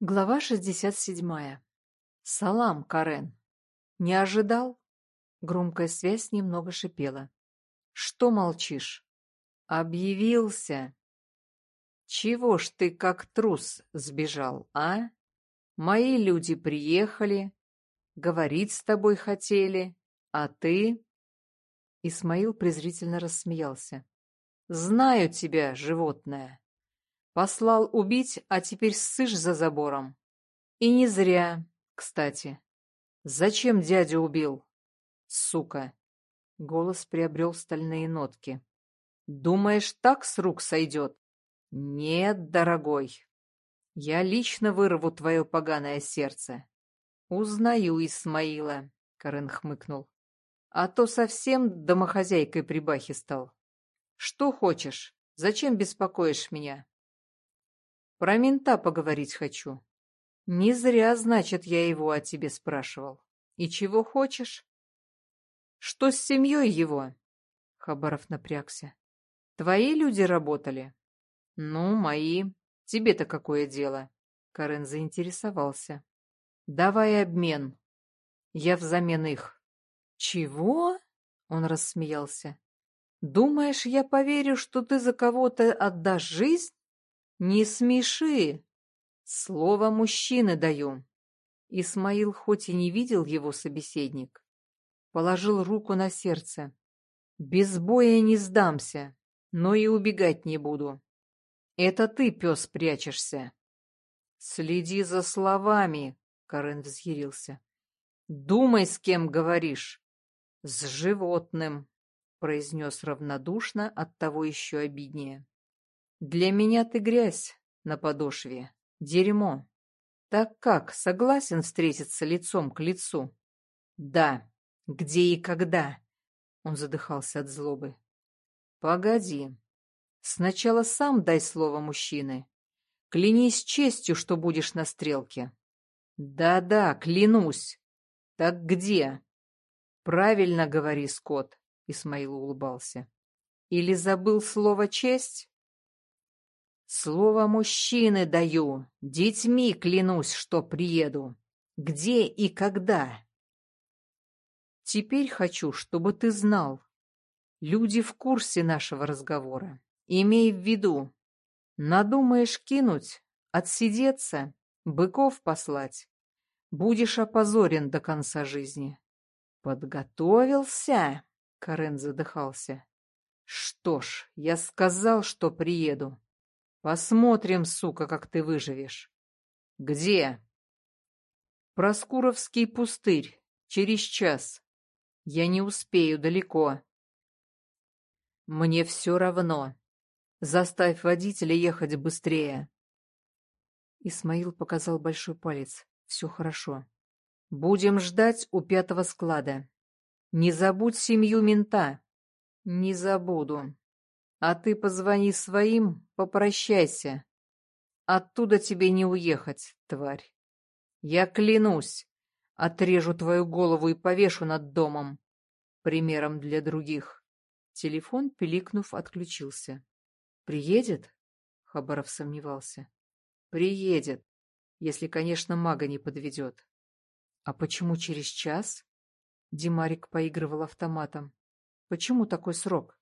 Глава шестьдесят седьмая. Салам, Карен. Не ожидал? Громкая связь немного шипела. Что молчишь? Объявился. Чего ж ты как трус сбежал, а? Мои люди приехали, говорить с тобой хотели, а ты... Исмаил презрительно рассмеялся. Знаю тебя, животное. Послал убить, а теперь ссышь за забором. И не зря, кстати. Зачем дядю убил? Сука. Голос приобрел стальные нотки. Думаешь, так с рук сойдет? Нет, дорогой. Я лично вырву твое поганое сердце. Узнаю Исмаила, Карен хмыкнул. А то совсем домохозяйкой прибахи стал. Что хочешь? Зачем беспокоишь меня? Про мента поговорить хочу. Не зря, значит, я его о тебе спрашивал. И чего хочешь? Что с семьей его? Хабаров напрягся. Твои люди работали? Ну, мои. Тебе-то какое дело? Карен заинтересовался. Давай обмен. Я взамен их. Чего? Он рассмеялся. Думаешь, я поверю, что ты за кого-то отдашь жизнь? «Не смеши! Слово мужчины даю!» Исмаил хоть и не видел его собеседник, положил руку на сердце. «Без боя не сдамся, но и убегать не буду. Это ты, пес, прячешься!» «Следи за словами!» — Карен взъярился. «Думай, с кем говоришь!» «С животным!» — произнес равнодушно, оттого еще обиднее. Для меня ты грязь на подошве, дерьмо. Так как, согласен встретиться лицом к лицу? Да. Где и когда? Он задыхался от злобы. Погоди. Сначала сам дай слово мужчины. Клянись честью, что будешь на стрелке. Да-да, клянусь. Так где? Правильно говори, Скотт, Исмаил улыбался. Или забыл слово честь? Слово мужчины даю, детьми клянусь, что приеду. Где и когда? Теперь хочу, чтобы ты знал. Люди в курсе нашего разговора. Имей в виду. Надумаешь кинуть, отсидеться, быков послать. Будешь опозорен до конца жизни. Подготовился? Карен задыхался. Что ж, я сказал, что приеду. Посмотрим, сука, как ты выживешь. Где? Проскуровский пустырь. Через час. Я не успею далеко. Мне все равно. Заставь водителя ехать быстрее. Исмаил показал большой палец. Все хорошо. Будем ждать у пятого склада. Не забудь семью мента. Не забуду. А ты позвони своим, попрощайся. Оттуда тебе не уехать, тварь. Я клянусь, отрежу твою голову и повешу над домом. Примером для других. Телефон, пиликнув, отключился. «Приедет?» — Хабаров сомневался. «Приедет, если, конечно, мага не подведет». «А почему через час?» Димарик поигрывал автоматом. «Почему такой срок?»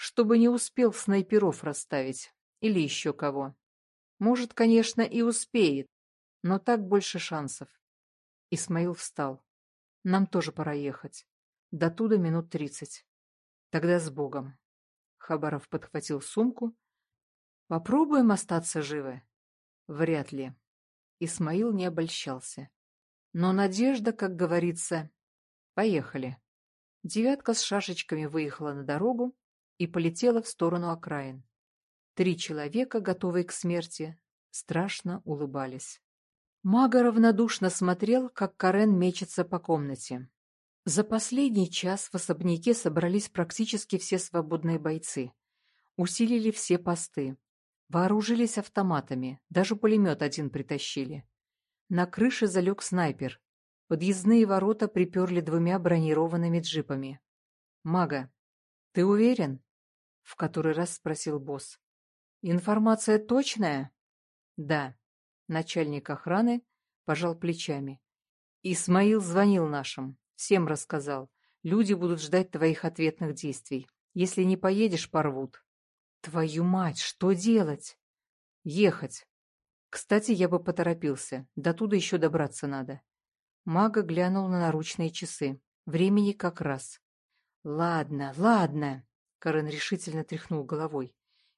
Чтобы не успел снайперов расставить или еще кого. Может, конечно, и успеет, но так больше шансов. Исмаил встал. Нам тоже пора ехать. До туда минут тридцать. Тогда с Богом. Хабаров подхватил сумку. Попробуем остаться живы? Вряд ли. Исмаил не обольщался. Но надежда, как говорится, поехали. Девятка с шашечками выехала на дорогу, и полетела в сторону окраин. Три человека, готовые к смерти, страшно улыбались. Мага равнодушно смотрел, как Карен мечется по комнате. За последний час в особняке собрались практически все свободные бойцы. Усилили все посты. Вооружились автоматами, даже пулемет один притащили. На крыше залег снайпер. Подъездные ворота приперли двумя бронированными джипами. «Мага, ты уверен?» В который раз спросил босс. «Информация точная?» «Да». Начальник охраны пожал плечами. Исмаил звонил нашим, всем рассказал. Люди будут ждать твоих ответных действий. Если не поедешь, порвут. Твою мать, что делать? Ехать. Кстати, я бы поторопился. До туда еще добраться надо. Мага глянул на наручные часы. Времени как раз. Ладно, ладно. Карен решительно тряхнул головой.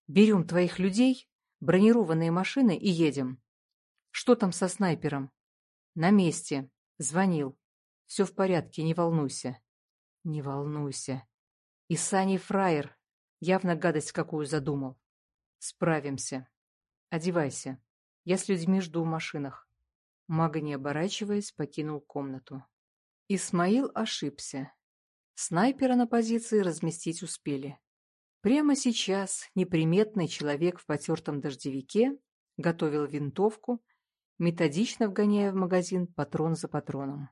Берем твоих людей, бронированные машины и едем. Что там со снайпером? На месте. Звонил. Все в порядке, не волнуйся. Не волнуйся. И Сани фраер. Явно гадость какую задумал. Справимся. Одевайся. Я с людьми жду в машинах. Мага, не оборачиваясь, покинул комнату. Исмаил ошибся. Снайпера на позиции разместить успели. Прямо сейчас неприметный человек в потертом дождевике готовил винтовку, методично вгоняя в магазин патрон за патроном.